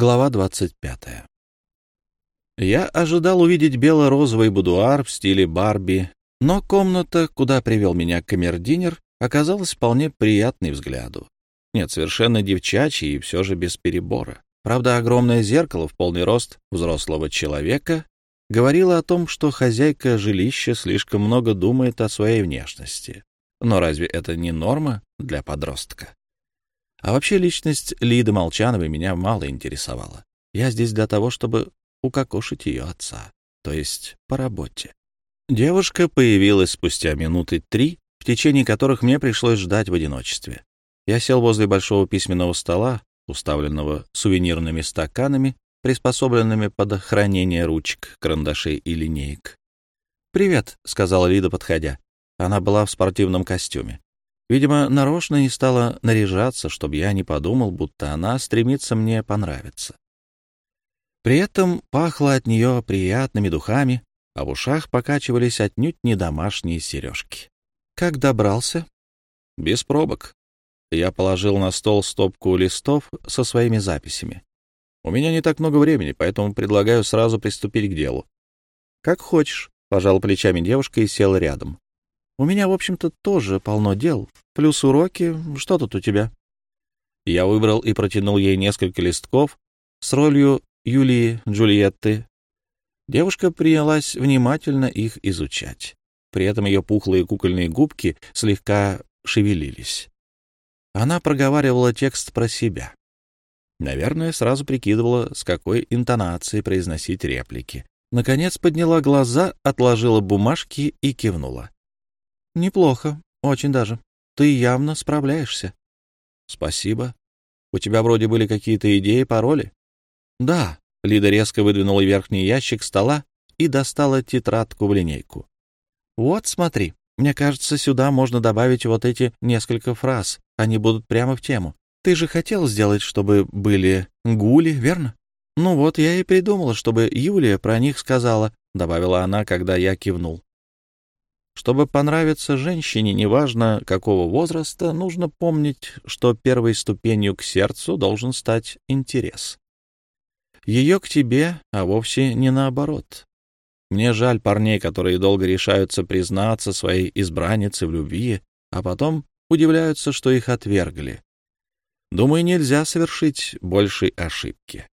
Глава 25. Я ожидал увидеть бело-розовый будуар в стиле Барби, но комната, куда привел меня камердинер, оказалась вполне приятной взгляду. Нет, совершенно девчачьей и все же без перебора. Правда, огромное зеркало в полный рост взрослого человека говорило о том, что хозяйка жилища слишком много думает о своей внешности. Но разве это не норма для подростка? А вообще личность Лиды Молчановой меня мало интересовала. Я здесь для того, чтобы укокошить ее отца, то есть по работе. Девушка появилась спустя минуты три, в течение которых мне пришлось ждать в одиночестве. Я сел возле большого письменного стола, уставленного сувенирными стаканами, приспособленными под хранение ручек, карандашей и линеек. «Привет», — сказала Лида, подходя. Она была в спортивном костюме. Видимо, нарочно не стала наряжаться, чтобы я не подумал, будто она стремится мне понравиться. При этом пахло от нее приятными духами, а в ушах покачивались отнюдь не домашние сережки. Как добрался? Без пробок. Я положил на стол стопку листов со своими записями. У меня не так много времени, поэтому предлагаю сразу приступить к делу. Как хочешь, — пожал плечами девушка и сел рядом. У меня, в общем-то, тоже полно дел. Плюс уроки. Что тут у тебя? Я выбрал и протянул ей несколько листков с ролью Юлии Джульетты. Девушка принялась внимательно их изучать. При этом ее пухлые кукольные губки слегка шевелились. Она проговаривала текст про себя. Наверное, сразу прикидывала, с какой интонацией произносить реплики. Наконец подняла глаза, отложила бумажки и кивнула. Неплохо, очень даже. Ты явно справляешься. Спасибо. У тебя вроде были какие-то идеи, пароли? Да. Лида резко выдвинула верхний ящик стола и достала тетрадку в линейку. Вот, смотри. Мне кажется, сюда можно добавить вот эти несколько фраз. Они будут прямо в тему. Ты же хотел сделать, чтобы были гули, верно? Ну вот, я и придумала, чтобы Юлия про них сказала, — добавила она, когда я кивнул. Чтобы понравиться женщине, неважно какого возраста, нужно помнить, что первой ступенью к сердцу должен стать интерес. Ее к тебе, а вовсе не наоборот. Мне жаль парней, которые долго решаются признаться своей избраннице в любви, а потом удивляются, что их отвергли. Думаю, нельзя совершить большей ошибки.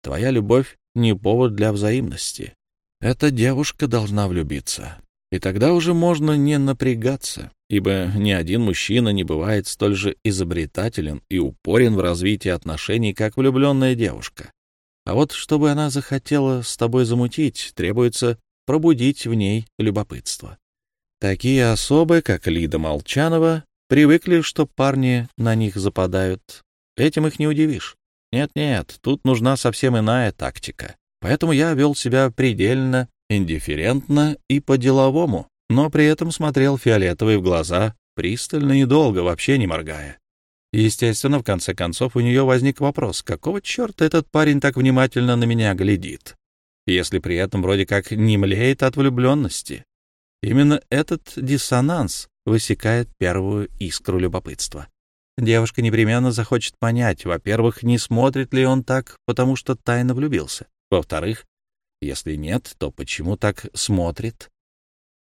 Твоя любовь — не повод для взаимности. Эта девушка должна влюбиться. И тогда уже можно не напрягаться, ибо ни один мужчина не бывает столь же изобретателен и упорен в развитии отношений, как влюбленная девушка. А вот чтобы она захотела с тобой замутить, требуется пробудить в ней любопытство. Такие особы, как Лида Молчанова, привыкли, что парни на них западают. Этим их не удивишь. Нет-нет, тут нужна совсем иная тактика. Поэтому я вел себя предельно индифферентно и по-деловому, но при этом смотрел фиолетовой в глаза, пристально и долго, вообще не моргая. Естественно, в конце концов у нее возник вопрос, какого черта этот парень так внимательно на меня глядит, если при этом вроде как не млеет от влюбленности. Именно этот диссонанс высекает первую искру любопытства. Девушка непременно захочет понять, во-первых, не смотрит ли он так, потому что тайно влюбился, во-вторых, если нет, то почему так смотрит?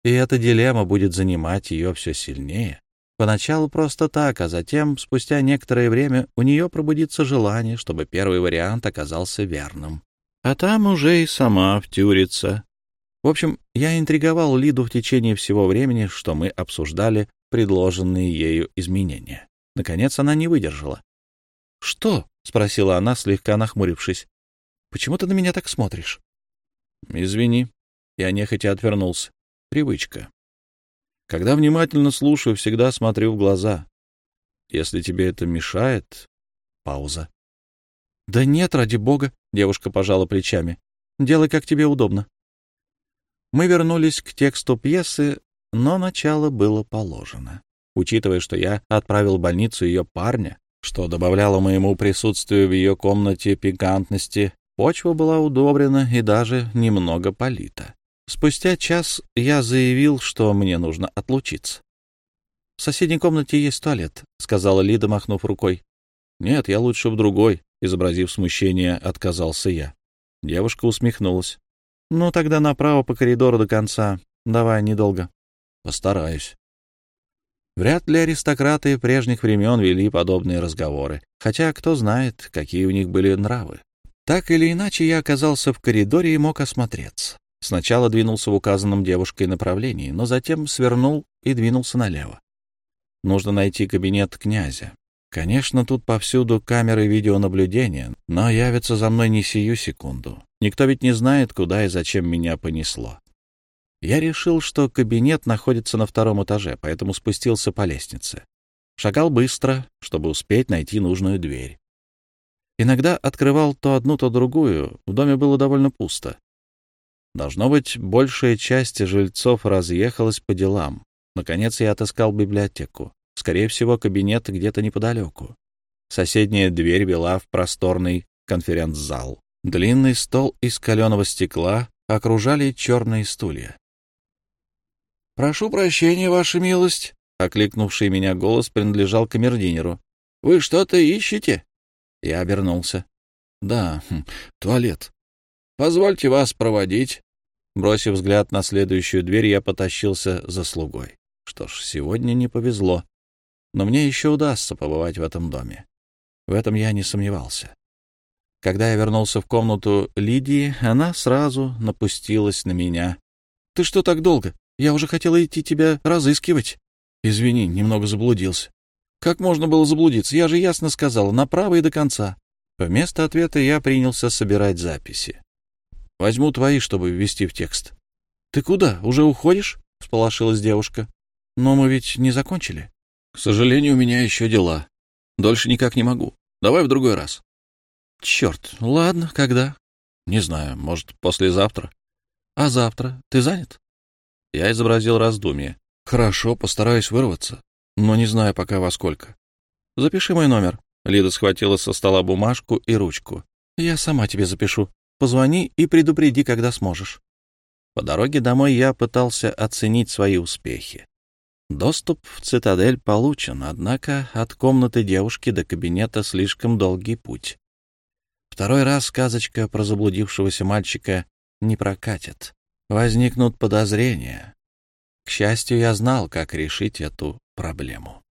И эта дилемма будет занимать ее все сильнее. Поначалу просто так, а затем, спустя некоторое время, у нее пробудится желание, чтобы первый вариант оказался верным. А там уже и сама втюрится. В общем, я интриговал Лиду в течение всего времени, что мы обсуждали предложенные ею изменения. Наконец она не выдержала. «Что?» — спросила она, слегка нахмурившись. «Почему ты на меня так смотришь?» Извини. Я нехотя отвернулся. Привычка. Когда внимательно слушаю, всегда смотрю в глаза. Если тебе это мешает... Пауза. Да нет, ради бога, девушка пожала плечами. Делай, как тебе удобно. Мы вернулись к тексту пьесы, но начало было положено. Учитывая, что я отправил в больницу ее парня, что добавляло моему присутствию в ее комнате пикантности, Почва была удобрена и даже немного полита. Спустя час я заявил, что мне нужно отлучиться. — В соседней комнате есть туалет, — сказала Лида, махнув рукой. «Нет, я лучше в другой», — изобразив смущение, отказался я. Девушка усмехнулась. «Ну, тогда направо по коридору до конца. Давай, недолго». «Постараюсь». Вряд ли аристократы прежних времен вели подобные разговоры, хотя кто знает, какие у них были нравы. Так или иначе, я оказался в коридоре и мог осмотреться. Сначала двинулся в указанном девушкой направлении, но затем свернул и двинулся налево. Нужно найти кабинет князя. Конечно, тут повсюду камеры видеонаблюдения, но явятся за мной не сию секунду. Никто ведь не знает, куда и зачем меня понесло. Я решил, что кабинет находится на втором этаже, поэтому спустился по лестнице. Шагал быстро, чтобы успеть найти нужную дверь. Иногда открывал то одну, то другую. В доме было довольно пусто. Должно быть, большая часть жильцов разъехалась по делам. Наконец я отыскал библиотеку. Скорее всего, кабинет где-то неподалеку. Соседняя дверь вела в просторный конференц-зал. Длинный стол из каленого стекла окружали черные стулья. «Прошу прощения, ваша милость», — окликнувший меня голос принадлежал камердинеру. «Вы что-то ищете?» Я обернулся. «Да, хм, туалет. Позвольте вас проводить». Бросив взгляд на следующую дверь, я потащился за слугой. Что ж, сегодня не повезло. Но мне еще удастся побывать в этом доме. В этом я не сомневался. Когда я вернулся в комнату Лидии, она сразу напустилась на меня. — Ты что так долго? Я уже хотела идти тебя разыскивать. — Извини, немного заблудился. — Как можно было заблудиться? Я же ясно сказала, направо и до конца. Вместо ответа я принялся собирать записи. — Возьму твои, чтобы ввести в текст. — Ты куда? Уже уходишь? — всполошилась девушка. — Но мы ведь не закончили. — К сожалению, у меня еще дела. Дольше никак не могу. Давай в другой раз. — Черт, ладно, когда? — Не знаю, может, послезавтра. — А завтра? Ты занят? Я изобразил раздумье. — Хорошо, постараюсь вырваться, но не знаю пока во сколько. — Запиши мой номер. Лида схватила со стола бумажку и ручку. — Я сама тебе запишу. Позвони и предупреди, когда сможешь. По дороге домой я пытался оценить свои успехи. Доступ в цитадель получен, однако от комнаты девушки до кабинета слишком долгий путь. Второй раз сказочка про заблудившегося мальчика не прокатит. Возникнут подозрения. К счастью, я знал, как решить эту проблему.